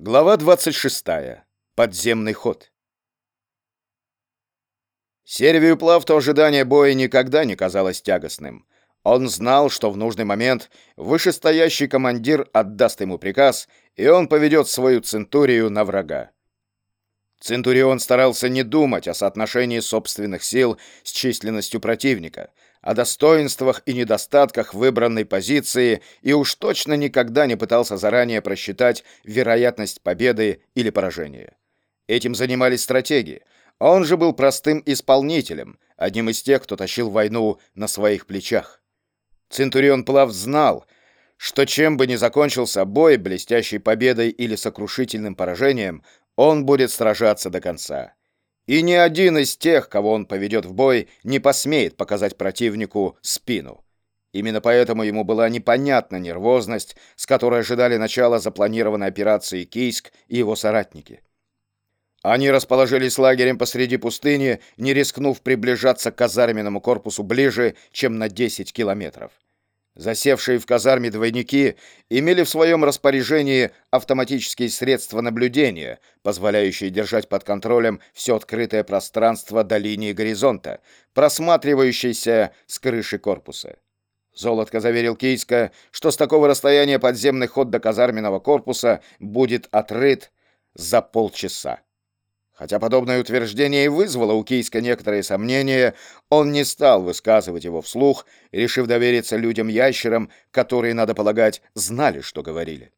Глава 26. Подземный ход. Сервию Плавту ожидание боя никогда не казалось тягостным. Он знал, что в нужный момент вышестоящий командир отдаст ему приказ, и он поведет свою центурию на врага. Центурион старался не думать о соотношении собственных сил с численностью противника — о достоинствах и недостатках выбранной позиции и уж точно никогда не пытался заранее просчитать вероятность победы или поражения. Этим занимались стратеги. Он же был простым исполнителем, одним из тех, кто тащил войну на своих плечах. Центурион Плав знал, что чем бы ни закончился бой, блестящей победой или сокрушительным поражением, он будет сражаться до конца и ни один из тех, кого он поведет в бой, не посмеет показать противнику спину. Именно поэтому ему была непонятна нервозность, с которой ожидали начала запланированной операции Кийск и его соратники. Они расположились лагерем посреди пустыни, не рискнув приближаться к казарменному корпусу ближе, чем на 10 километров. Засевшие в казарме двойники имели в своем распоряжении автоматические средства наблюдения, позволяющие держать под контролем все открытое пространство до линии горизонта, просматривающейся с крыши корпуса. Золотко заверил Кийска, что с такого расстояния подземный ход до казарменного корпуса будет отрыт за полчаса. Хотя подобное утверждение и вызвало у Кийска некоторые сомнения, он не стал высказывать его вслух, решив довериться людям-ящерам, которые, надо полагать, знали, что говорили.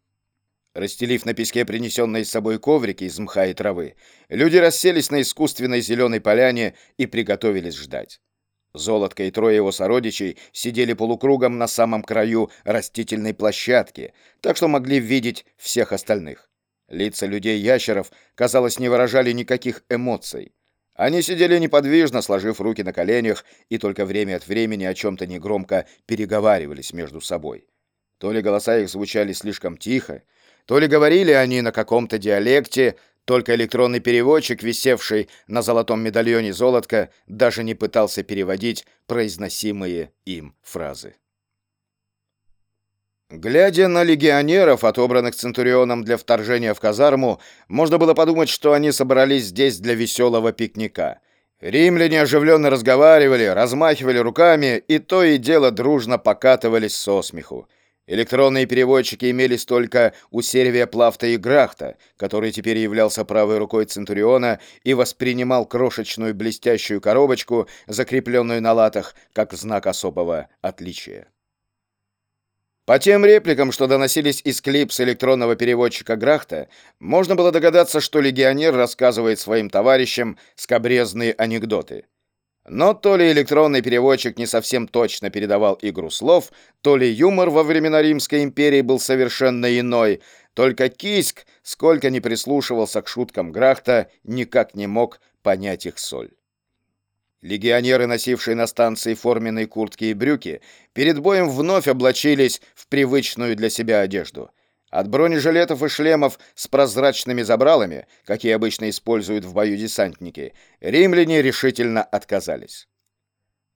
Расстелив на песке принесенные с собой коврики из мха и травы, люди расселись на искусственной зеленой поляне и приготовились ждать. Золотко и трое его сородичей сидели полукругом на самом краю растительной площадки, так что могли видеть всех остальных. Лица людей-ящеров, казалось, не выражали никаких эмоций. Они сидели неподвижно, сложив руки на коленях, и только время от времени о чем-то негромко переговаривались между собой. То ли голоса их звучали слишком тихо, то ли говорили они на каком-то диалекте, только электронный переводчик, висевший на золотом медальоне золотка, даже не пытался переводить произносимые им фразы. Глядя на легионеров, отобранных Центурионом для вторжения в казарму, можно было подумать, что они собрались здесь для веселого пикника. Римляне оживленно разговаривали, размахивали руками и то и дело дружно покатывались со смеху. Электронные переводчики имелись только у Сервия Плафта и Грахта, который теперь являлся правой рукой Центуриона и воспринимал крошечную блестящую коробочку, закрепленную на латах, как знак особого отличия. По тем репликам, что доносились из клипс электронного переводчика Грахта, можно было догадаться, что легионер рассказывает своим товарищам скобрезные анекдоты. Но то ли электронный переводчик не совсем точно передавал игру слов, то ли юмор во времена Римской империи был совершенно иной, только Кийск, сколько ни прислушивался к шуткам Грахта, никак не мог понять их соль. Легионеры, носившие на станции форменные куртки и брюки, перед боем вновь облачились в привычную для себя одежду. От бронежилетов и шлемов с прозрачными забралами, какие обычно используют в бою десантники, римляне решительно отказались.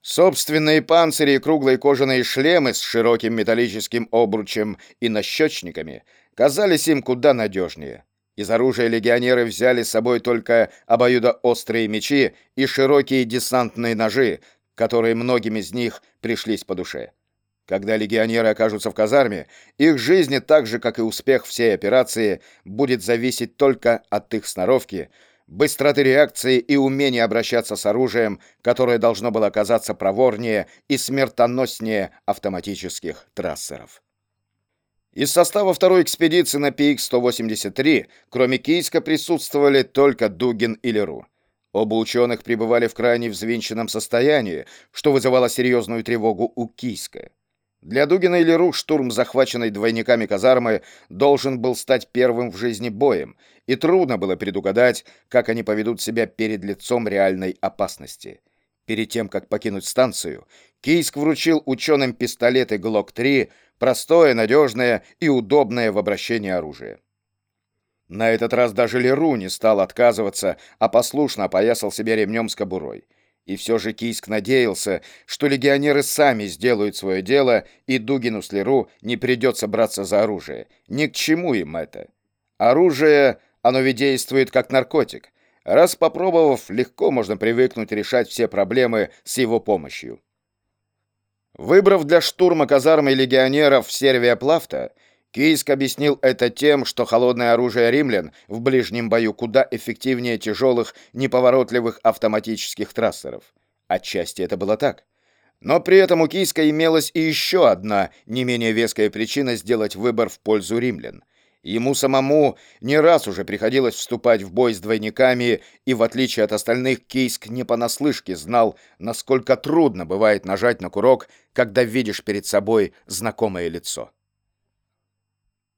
Собственные панцири и круглые кожаные шлемы с широким металлическим обручем и нащечниками казались им куда надежнее. Из оружия легионеры взяли с собой только обоюдоострые мечи и широкие десантные ножи, которые многим из них пришлись по душе. Когда легионеры окажутся в казарме, их жизни, так же как и успех всей операции, будет зависеть только от их сноровки, быстроты реакции и умения обращаться с оружием, которое должно было оказаться проворнее и смертоноснее автоматических трассеров. Из состава второй экспедиции на PX-183, кроме Кийска, присутствовали только Дугин и Леру. Оба ученых пребывали в крайне взвинченном состоянии, что вызывало серьезную тревогу у Кийска. Для Дугина и Леру штурм захваченной двойниками казармы должен был стать первым в жизни боем, и трудно было предугадать, как они поведут себя перед лицом реальной опасности. Перед тем, как покинуть станцию, Кийск вручил ученым пистолеты ГЛОК-3, простое, надежное и удобное в обращении оружие. На этот раз даже Леру не стал отказываться, а послушно опоясал себя ремнем с кобурой. И все же Кийск надеялся, что легионеры сами сделают свое дело, и Дугину с Леру не придется браться за оружие. Ни к чему им это. Оружие, оно ведь действует как наркотик. Раз попробовав, легко можно привыкнуть решать все проблемы с его помощью. Выбрав для штурма казармы легионеров Сервия Плафта, Кийск объяснил это тем, что холодное оружие римлян в ближнем бою куда эффективнее тяжелых, неповоротливых автоматических трассеров. Отчасти это было так. Но при этом у Кийска имелась и еще одна, не менее веская причина сделать выбор в пользу римлян. Ему самому не раз уже приходилось вступать в бой с двойниками, и в отличие от остальных, Кийск не понаслышке знал, насколько трудно бывает нажать на курок, когда видишь перед собой знакомое лицо.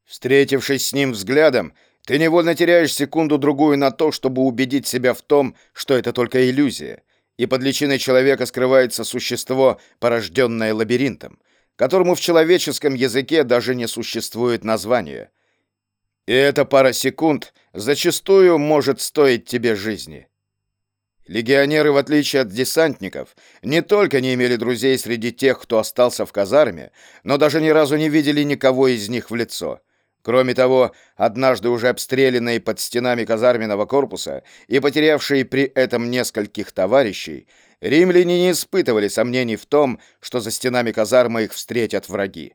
Встретившись с ним взглядом, ты невольно теряешь секунду-другую на то, чтобы убедить себя в том, что это только иллюзия, и под личиной человека скрывается существо, порожденное лабиринтом, которому в человеческом языке даже не существует названия. И эта пара секунд зачастую может стоить тебе жизни. Легионеры, в отличие от десантников, не только не имели друзей среди тех, кто остался в казарме, но даже ни разу не видели никого из них в лицо. Кроме того, однажды уже обстрелянные под стенами казарменного корпуса и потерявшие при этом нескольких товарищей, римляне не испытывали сомнений в том, что за стенами казармы их встретят враги.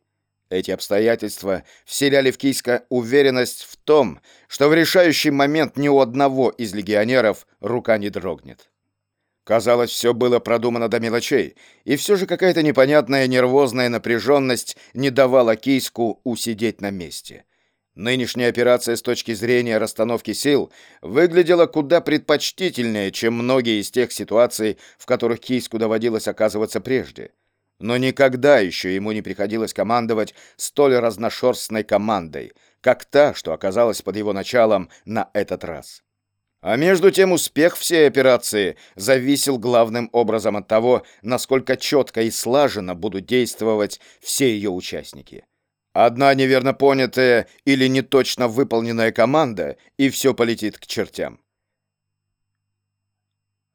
Эти обстоятельства вселяли в Кийска уверенность в том, что в решающий момент ни у одного из легионеров рука не дрогнет. Казалось, все было продумано до мелочей, и все же какая-то непонятная нервозная напряженность не давала Кийску усидеть на месте. Нынешняя операция с точки зрения расстановки сил выглядела куда предпочтительнее, чем многие из тех ситуаций, в которых Кийску доводилось оказываться прежде. Но никогда еще ему не приходилось командовать столь разношерстной командой, как та, что оказалась под его началом на этот раз. А между тем успех всей операции зависел главным образом от того, насколько четко и слаженно будут действовать все ее участники. Одна неверно понятая или неточно выполненная команда, и все полетит к чертям.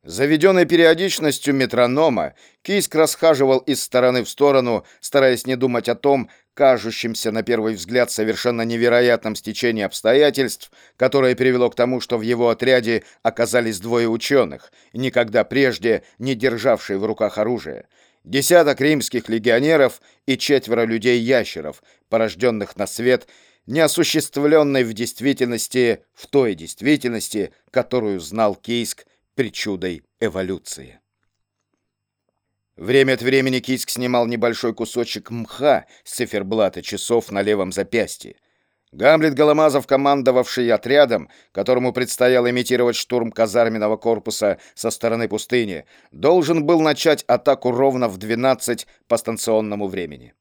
Заведенной периодичностью метронома, Кийск расхаживал из стороны в сторону, стараясь не думать о том, кажущемся на первый взгляд совершенно невероятном стечении обстоятельств, которое привело к тому, что в его отряде оказались двое ученых, никогда прежде не державшие в руках оружие, десяток римских легионеров и четверо людей-ящеров, порожденных на свет, неосуществленной в действительности, в той действительности, которую знал Кийск причудой эволюции. Время от времени Кийск снимал небольшой кусочек мха с циферблата часов на левом запястье, Гамлет Голомазов, командовавший отрядом, которому предстояло имитировать штурм казарменного корпуса со стороны пустыни, должен был начать атаку ровно в 12 по станционному времени.